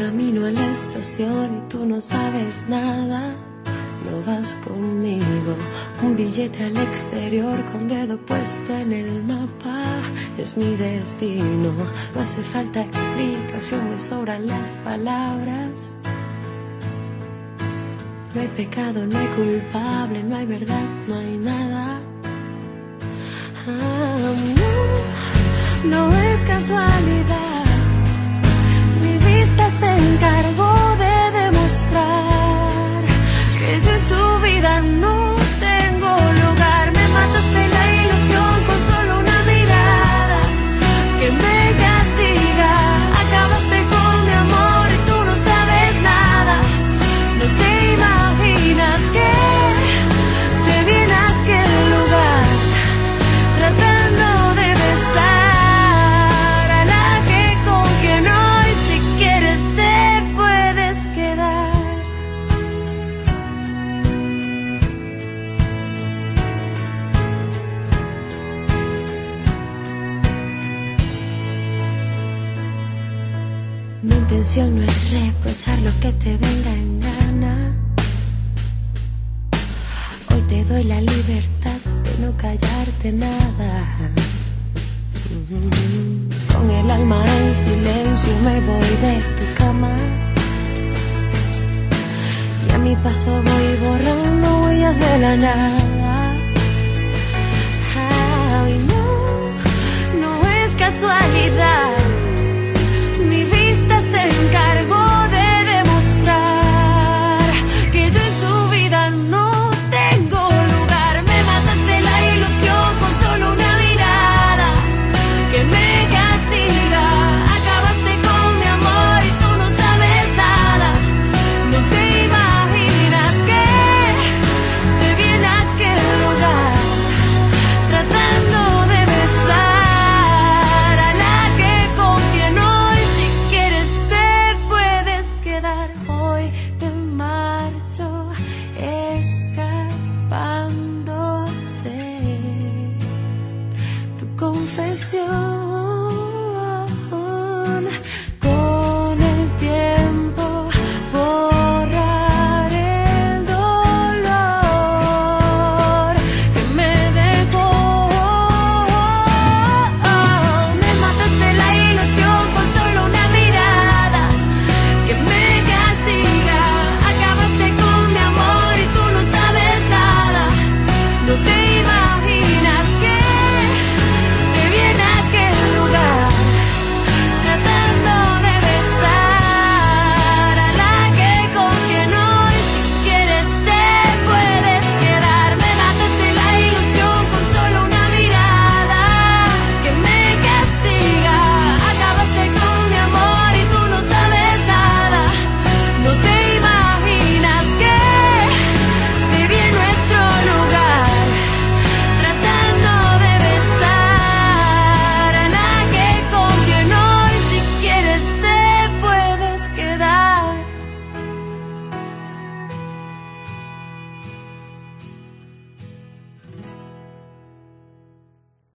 camino a la estación y tú no sabes nada. No vas conmigo, un billete al exterior con dedo puesto en el mapa. Es mi destino, no hace falta explicación, me sobran las palabras. No hay pecado, no hay culpable, no hay verdad, no hay nada. Ah, no, no es casualidad. Mi intención no es reprochar lo que te venga en gana. Hoy te doy la libertad de no callarte nada. Con el alma en silencio me voy de tu cama. Y a mi paso voy borrando huellas de la nada. Ay, no, no es casualidad. confesión.